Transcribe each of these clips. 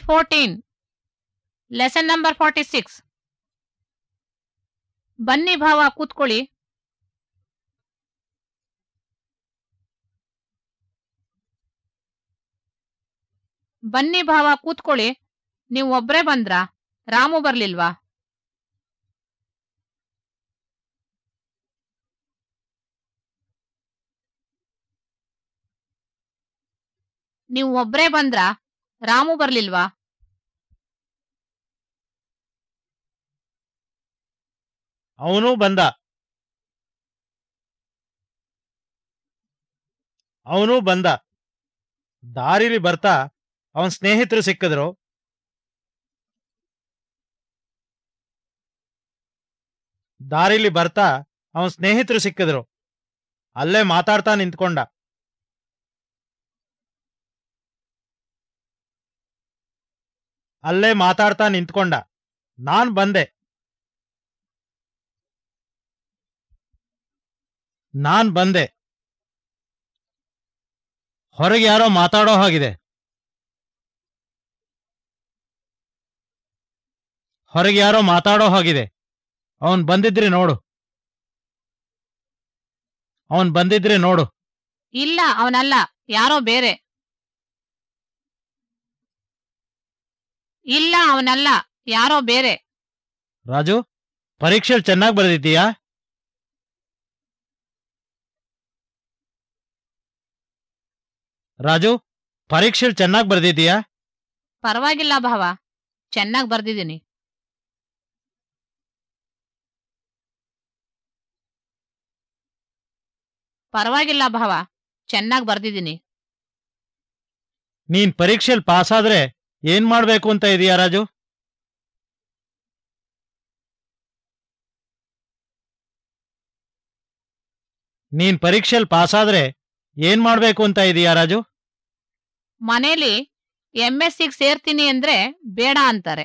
Fourteen lesson number forty six ಬನ್ನಿ ಭಾವ, ಕೂತ್ಕೊಳ್ಳಿ. ಬನ್ನಿ ಭಾವ, ಕೂತ್ಕೊಳ್ಳಿ. ನೀವು ಒಬ್ರೇ ಬಂದ್ರಾ? ರಾಮು ಬರ್ಲಿಲ್ವಾ? ನೀವು ಒಬ್ರೇ ಬಂದ್ರಾ? ರಾಮು ಬರ್ಲಿಲ್ವಾ? ಅವನು ಬಂದ. ಅವನು ಬಂದ. ದಾರಿಲಿ ಬರ್ತಾ ಅವನ್ ಸ್ನೇಹಿತರು ಸಿಕ್ಕಿದ್ರು. ದಾರಿಲಿ ಬರ್ತಾ ಅವನ್ ಸ್ನೇಹಿತರು ಸಿಕ್ಕಿದ್ರು. ಅಲ್ಲೇ ಮಾತಾಡ್ತಾ ನಿಂತ್ಕೊಂಡ. ಅಲ್ಲೇ ಮಾತಾಡ್ತಾ ನಿಂತ್ಕೊಂಡ. ನಾನ್ ಬಂದೆ. ನಾನ್ ಬಂದೆ. ಹೊರಗೆ ಯಾರೋ ಮಾತಾಡೋ ಹಾಗಿದೆ. ಹೊರಗೆ ಯಾರೋ ಮಾತಾಡೋ ಹಾಗಿದೆ. ಅವನ್ ಬಂದಿದ್ರಿ ನೋಡು. ಅವನ್ ಬಂದಿದ್ರಿ ನೋಡು. ಇಲ್ಲ, ಅವನಲ್ಲ. ಯಾರೋ ಬೇರೆ. ಇಲ್ಲ ಅವನಲ್ಲ. ಯಾರೋ ಬೇರೆ. ರಾಜು ಪರೀಕ್ಷೆ ಚೆನ್ನಾಗಿ ಬರೆದಿದ್ದೀಯಾ? ರಾಜು ಪರೀಕ್ಷೆ ಚೆನ್ನಾಗಿ ಬರೆದಿದ್ದೀಯಾ? ಪರವಾಗಿಲ್ಲ ಭಾವ. ಚೆನ್ನಾಗಿ ಬರ್ದಿದ್ದೀನಿ. ಪರವಾಗಿಲ್ಲ ಭಾವ. ಚೆನ್ನಾಗಿ ಬರ್ದಿದ್ದೀನಿ. ನೀನ್ ಪರೀಕ್ಷೆಲ್ ಪಾಸ್ ಆದ್ರೆ ಏನ್ ಮಾಡ್ಬೇಕು ಅಂತ ಇದೆಯಾ ರಾಜು? ನೀನ್ ಪರೀಕ್ಷೆಲ್ ಪಾಸ್ ಆದ್ರೆ ಏನ್ ಮಾಡ್ಬೇಕು ಅಂತ ಇದೀಯಾ ರಾಜು? ಮನೇಲಿ ಎಂ ಎಸ್ ಸಿಗ್ ಸೇರ್ತೀನಿ ಅಂದ್ರೆ ಬೇಡ ಅಂತಾರೆ.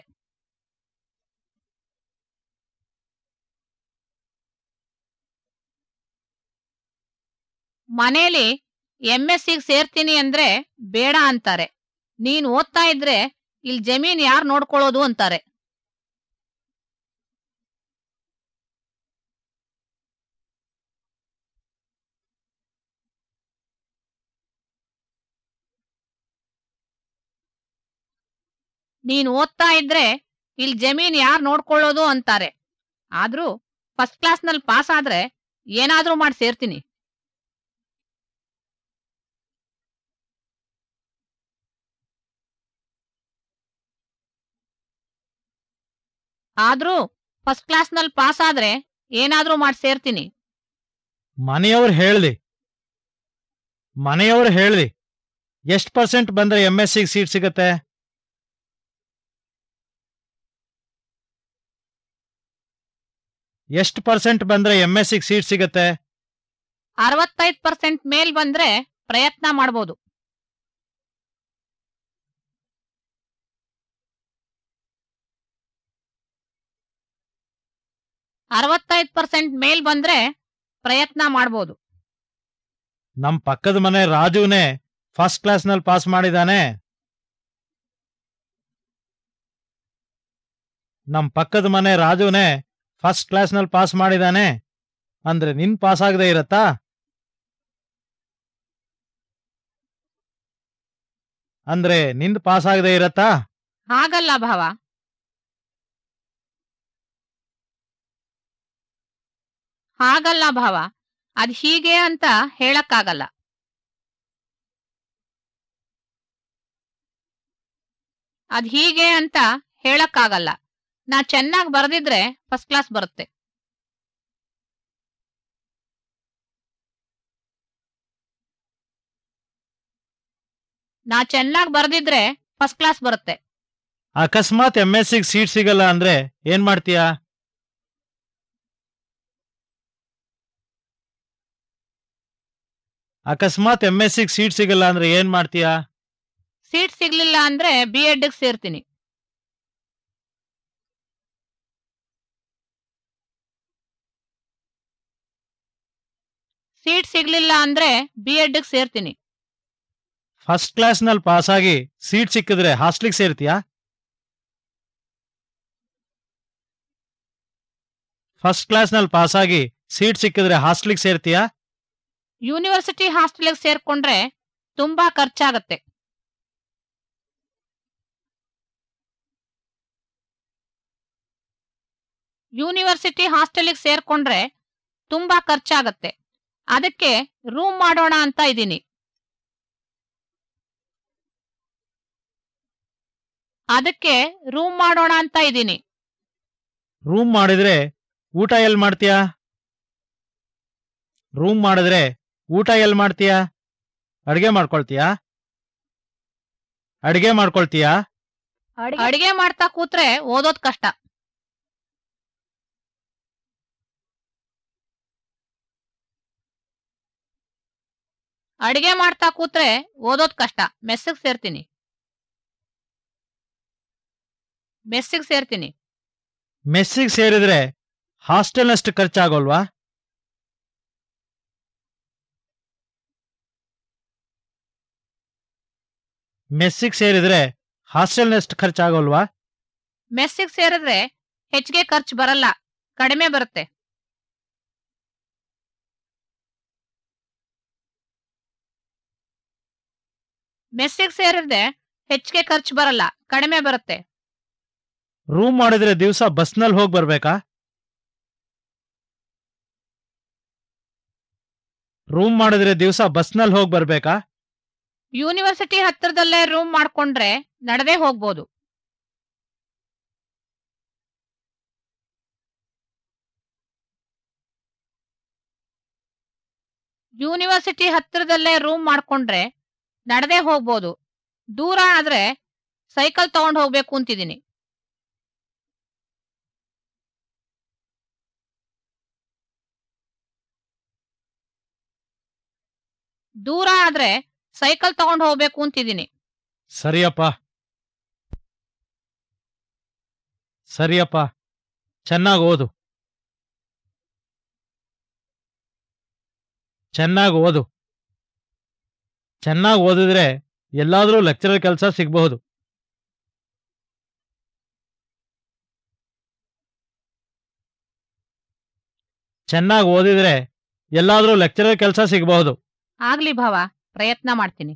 ಮನೇಲಿ ಎಂ ಎಸ್ ಸಿಗ್ ಸೇರ್ತೀನಿ ಅಂದ್ರೆ ಬೇಡ ಅಂತಾರೆ. ನೀನ್ ಓದ್ತಾ ಇದ್ರೆ ಇಲ್ಲಿ ಜಮೀನ್ ಯಾರ್ ನೋಡ್ಕೊಳ್ಳೋದು ಅಂತಾರೆ. ನೀನ್ ಓದ್ತಾ ಇದ್ರೆ ಇಲ್ಲಿ ಜಮೀನ್ ಯಾರ್ ನೋಡ್ಕೊಳ್ಳೋದು ಅಂತಾರೆ. ಆದ್ರೂ ಫಸ್ಟ್ ಕ್ಲಾಸ್ನಲ್ಲಿ ಪಾಸ್ ಆದ್ರೆ ಏನಾದ್ರೂ ಮಾಡಿ ಸೇರ್ತೀನಿ. ಆದ್ರೂ ಫಸ್ಟ್ ಕ್ಲಾಸ್ನಲ್ಲಿ ಪಾಸ್ ಆದ್ರೆ ಏನಾದ್ರೂ ಮಾಡಿ ಸೇರ್ತೀನಿ. ಮನೆಯವ್ರು ಹೇಳ್ದಿ ಮನೆಯವ್ರು ಹೇಳ್ದಿ ಎಷ್ಟು ಪರ್ಸೆಂಟ್ ಬಂದ್ರೆ ಎಂ ಎಸ್ ಸಿಗ್ ಸೀಟ್ ಸಿಗತ್ತೆ? ಎಷ್ಟು ಪರ್ಸೆಂಟ್ ಬಂದ್ರೆ ಎಂ ಎಸ್ ಸಿಗ್ ಸೀಟ್ ಸಿಗತ್ತೆ? ಅರವತ್ತೈದು ಪರ್ಸೆಂಟ್ ಮೇಲ್ ಬಂದ್ರೆ ಪ್ರಯತ್ನ ಮಾಡ್ಬೋದು. ಅರವತ್ತೈದು ಪರ್ಸೆಂಟ್ ಮೇಲ್ ಬಂದ್ರೆ ಪ್ರಯತ್ನ ಮಾಡಬಹುದು ನಮ್ ಪಕ್ಕದ ಮನೆ ರಾಜುನೇ ಫಸ್ಟ್ ಕ್ಲಾಸ್ನಲ್ಲಿ ಪಾಸ್ ಮಾಡಿದಾನೆ. ನಮ್ ಪಕ್ಕದ ಮನೆ ರಾಜುನೇ ಫಸ್ಟ್ ಕ್ಲಾಸ್ನಲ್ಲಿ ಪಾಸ್ ಮಾಡಿದಾನೆ. ಅಂದ್ರೆ ನಿನ್ ಪಾಸ್ ಆಗದೆ ಇರತ್ತಾ? ಅಂದ್ರೆ ನಿಂದ್ ಪಾಸ್ ಆಗದೆ ಇರತ್ತಾ? ಹಾಗಲ್ಲ ಭಾವ. ಹಾಗಲ್ಲ ಭಾವ. ಅದ್ ಹೀಗೆ ಅಂತ ಹೇಳಕ್ಕಾಗಲ್ಲ. ಅದ್ ಹೀಗೆ ಅಂತ ಹೇಳಕ್ಕಾಗಲ್ಲ. ನಾ ಚೆನ್ನಾಗಿ ಬರೆದಿದ್ರೆ ಫಸ್ಟ್ ಕ್ಲಾಸ್ ಬರುತ್ತೆ. ನಾ ಚೆನ್ನಾಗಿ ಬರೆದಿದ್ರೆ ಫಸ್ಟ್ ಕ್ಲಾಸ್ ಬರುತ್ತೆ. ಅಕಸ್ಮಾತ್ ಎಂ ಎಸ್ ಸಿಗ್ ಸೀಟ್ ಸಿಗಲ್ಲ ಅಂದ್ರೆ ಏನ್ ಮಾಡ್ತೀಯಾ? ಅಕಸ್ಮಾತ್ ಎಂ ಎಸ್ ಸಿಗ್ ಸೀಟ್ ಸಿಗಲ್ಲ ಅಂದ್ರೆ ಏನ್ ಮಾಡ್ತೀಯಾ? ಸೀಟ್ ಸಿಗ್ಲಿಲ್ಲ ಅಂದ್ರೆ ಬಿ ಎಡ್ ಸೇರ್ತೀನಿ. ಸೀಟ್ ಸಿಗ್ಲಿಲ್ಲ ಅಂದ್ರೆ ಬಿ ಎಡ್ ಸೇರ್ತೀನಿ. ಫಸ್ಟ್ ಕ್ಲಾಸ್ನಲ್ಲಿ ಪಾಸ್ ಆಗಿ ಸೀಟ್ ಸಿಕ್ಕಿದ್ರೆ ಹಾಸ್ಟ್ಲಿಗೆ ಸೇರ್ತೀಯಾ? ಫಸ್ಟ್ ಕ್ಲಾಸ್ನಲ್ಲಿ ಪಾಸ್ ಆಗಿ ಸೀಟ್ ಸಿಕ್ಕಿದ್ರೆ ಹಾಸ್ಟ್ಲಿಗೆ ಸೇರ್ತೀಯಾ? ಯೂನಿವರ್ಸಿಟಿ ಹಾಸ್ಟೆಲ್ಗೆ ಸೇರ್ಕೊಂಡ್ರೆ ತುಂಬಾ ಖರ್ಚಾಗತ್ತೆ. ಯೂನಿವರ್ಸಿಟಿ ಹಾಸ್ಟೆಲ್ಗೆ ಸೇರ್ಕೊಂಡ್ರೆ ತುಂಬಾ ಖರ್ಚಾಗತ್ತೆ. ಅದಕ್ಕೆ ರೂಮ್ ಮಾಡೋಣ ಅಂತ ಇದ್ದೀನಿ. ಅದಕ್ಕೆ ರೂಮ್ ಮಾಡೋಣ ಅಂತ ಇದ್ದೀನಿ. ರೂಮ್ ಮಾಡಿದ್ರೆ ಊಟ ಎಲ್ ಮಾಡ್ತೀಯಾ? ರೂಮ್ ಮಾಡಿದ್ರೆ ಊಟ ಎಲ್ ಮಾಡ್ತೀಯಾ? ಅಡ್ಗೆ ಮಾಡ್ಕೊಳ್ತೀಯ? ಅಡ್ಗೆ ಮಾಡ್ಕೊಳ್ತೀಯ? ಅಡಿಗೆ ಮಾಡ್ತಾ ಕೂತ್ರೆ ಓದೋದ್ ಕಷ್ಟ. ಅಡಿಗೆ ಮಾಡ್ತಾ ಕೂತ್ರೆ ಓದೋದ್ ಕಷ್ಟ. ಮೆಸ್ಸಿಗೆ ಸೇರ್ತೀನಿ. ಮೆಸ್ಸಿಗೆ ಸೇರ್ತೀನಿ. ಮೆಸ್ಸಿಗೆ ಸೇರಿದ್ರೆ ಹಾಸ್ಟೆಲ್ನಷ್ಟು ಖರ್ಚಾಗೋಲ್ವಾ? ಮೆಸ್ಸಿಗೆ ಸೇರಿದ್ರೆ ಖರ್ಚ ಆಗೋಲ್ವಾ ಮೆಸ್ಸಿಗೆ ಸೇರಿದ್ರೆ ಹೆಚ್ಚಿಗೆ ಖರ್ಚು ಬರಲ್ಲ ಕಡಿಮೆ ಬರುತ್ತೆ. ಮೆಸ್ಸಿಗೆ ಸೇರಿದ್ರೆ ಹೆಚ್ಚಿಗೆ ಖರ್ಚು ಬರಲ್ಲ ಕಡಿಮೆ ಬರುತ್ತೆ. ರೂಮ್ ಮಾಡಿದ್ರೆ ದಿವಸ ಬಸ್ನಲ್ಲಿ ಹೋಗಿ ಬರ್ಬೇಕಾ? ರೂಮ್ ಮಾಡಿದ್ರೆ ದಿವಸ ಬಸ್ನಲ್ಲಿ ಹೋಗಿ ಬರ್ಬೇಕಾ? ಯೂನಿವರ್ಸಿಟಿ ಹತ್ತಿರದಲ್ಲೇ ರೂಮ್ ಮಾಡ್ಕೊಂಡ್ರೆ ನಡೆದೇ ಹೋಗ್ಬೋದು. ಯೂನಿವರ್ಸಿಟಿ ಹತ್ತಿರದಲ್ಲೇ ರೂಮ್ ಮಾಡ್ಕೊಂಡ್ರೆ ನಡೆದೇ ಹೋಗ್ಬೋದು. ದೂರ ಆದ್ರೆ ಸೈಕಲ್ ತಗೊಂಡ್ ಹೋಗ್ಬೇಕು ಅಂತಿದ್ದೀನಿ ದೂರ ಆದ್ರೆ ಸೈಕಲ್ ತಗೊಂಡ್ ಹೋಗ್ಬೇಕು ಅಂತಿದ್ದೀನಿ. ಸರಿಯಪ್ಪ. ಸರಿಯಪ್ಪ. ಚೆನ್ನಾಗಿ ಓದು. ಚೆನ್ನಾಗಿ ಓದು. ಚೆನ್ನಾಗಿ ಓದಿದ್ರೆ ಎಲ್ಲಾದ್ರೂ ಲೆಕ್ಚರರ್ ಕೆಲಸ ಸಿಗಬಹುದು. ಚೆನ್ನಾಗಿ ಓದಿದ್ರೆ ಎಲ್ಲಾದ್ರೂ ಲೆಕ್ಚರರ್ ಕೆಲಸ ಸಿಗಬಹುದು. ಆಗ್ಲಿ ಭಾವ. ಪ್ರಯತ್ನ ಮಾಡ್ತೀನಿ.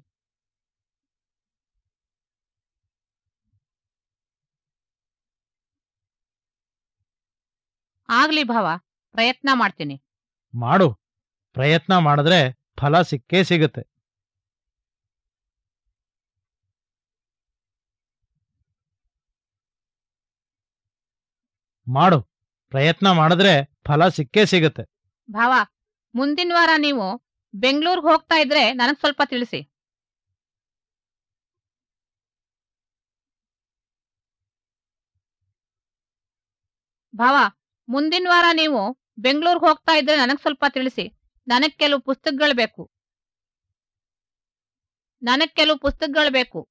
ಆಗ್ಲಿ ಭಾವ ಪ್ರಯತ್ನ ಮಾಡ್ತೀನಿ. ಮಾಡು. ಪ್ರಯತ್ನ ಮಾಡಿದ್ರೆ ಫಲ ಸಿಕ್ಕೇ ಸಿಗುತ್ತೆ. ಮಾಡು. ಪ್ರಯತ್ನ ಮಾಡಿದ್ರೆ ಫಲ ಸಿಕ್ಕೇ ಸಿಗುತ್ತೆ. ಭಾವ ಮುಂದಿನ ವಾರ ನೀವು ಬೆಂಗಳೂರಿಗೆ ಹೋಗ್ತಾ ಇದ್ರೆ ನನಗ್ ಸ್ವಲ್ಪ ತಿಳಿಸಿ. ಭಾವ, ಮುಂದಿನ ವಾರ ನೀವು ಬೆಂಗಳೂರಿಗೆ ಹೋಗ್ತಾ ಇದ್ರೆ ನನಗ್ ಸ್ವಲ್ಪ ತಿಳಿಸಿ. ನನಗ್ ಕೆಲವು ಪುಸ್ತಕಗಳು ಬೇಕು. ನನಗ್ ಕೆಲವು ಪುಸ್ತಕಗಳು ಬೇಕು.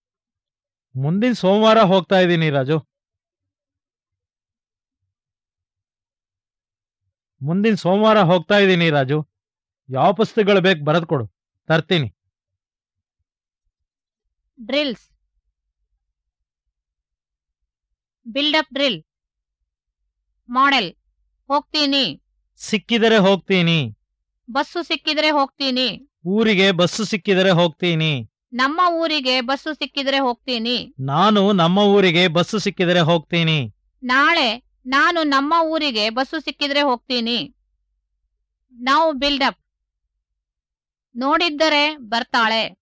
ಮುಂದಿನ ಸೋಮವಾರ ಹೋಗ್ತಾ ಇದ್ದೀನಿ ರಾಜು. ಮುಂದಿನ ಸೋಮವಾರ ಹೋಗ್ತಾ ಇದ್ದೀನಿ ರಾಜು. ಯಾವ ಪುಸ್ತಕಗಳು ಬೇಕು ಬರೆದು ಕೊಡು. ತರ್ತೀನಿ. Drills. Build up drill. Model. ಹೋಗ್ತೀನಿ. ಸಿಕ್ಕಿದರೆ ಹೋಗ್ತೀನಿ. ಬಸ್ಸು ಸಿಕ್ಕಿದ್ರೆ ಹೋಗ್ತೀನಿ. ಊರಿಗೆ ಬಸ್ಸು ಸಿಕ್ಕಿದರೆ ಹೋಗ್ತೀನಿ. ನಮ್ಮ ಊರಿಗೆ ಬಸ್ಸು ಸಿಕ್ಕಿದ್ರೆ ಹೋಗ್ತೀನಿ. ನಾನು ನಮ್ಮ ಊರಿಗೆ ಬಸ್ಸು ಸಿಕ್ಕಿದರೆ ಹೋಗ್ತೀನಿ. ನಾಳೆ ನಾನು ನಮ್ಮ ಊರಿಗೆ ಬಸ್ಸು ಸಿಕ್ಕಿದ್ರೆ ಹೋಗ್ತೀನಿ. ನಾವು ಬಿಲ್ಡಪ್ ನೋಡಿದ್ದರೆ ಬರ್ತಾಳೆ.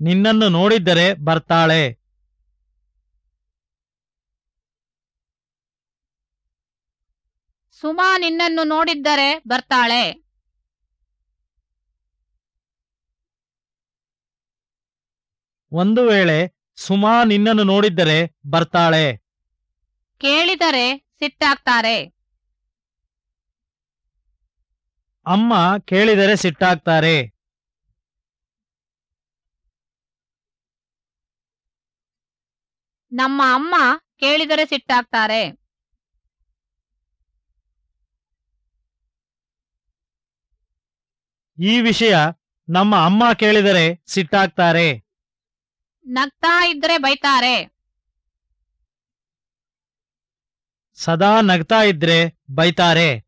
ನಿನ್ನನ್ನು ನೋಡಿದ್ದರೆ ಬರ್ತಾಳೆ. ಸುಮಾ ನಿನ್ನನ್ನು ನೋಡಿದ್ದರೆ ಬರ್ತಾಳೆ. ಒಂದು ವೇಳೆ ಸುಮಾ ನಿನ್ನನ್ನು ನೋಡಿದ್ದರೆ ಬರ್ತಾಳೆ. ಕೇಳಿದರೆ ಸಿಟ್ಟಾಗ್ತಾರೆ. ಅಮ್ಮ ಕೇಳಿದರೆ ಸಿಟ್ಟಾಗ್ತಾರೆ. ನಮ್ಮ ಅಮ್ಮ ಕೇಳಿದರೆ ಸಿಟ್ಟಾಗ್ತಾರೆ. ಈ ವಿಷಯ ನಮ್ಮ ಅಮ್ಮ ಕೇಳಿದರೆ ಸಿಟ್ಟಾಗ್ತಾರೆ. ನಗ್ತಾ ಇದ್ರೆ ಬೈತಾರೆ. ಸದಾ ನಗ್ತಾ ಇದ್ರೆ ಬೈತಾರೆ.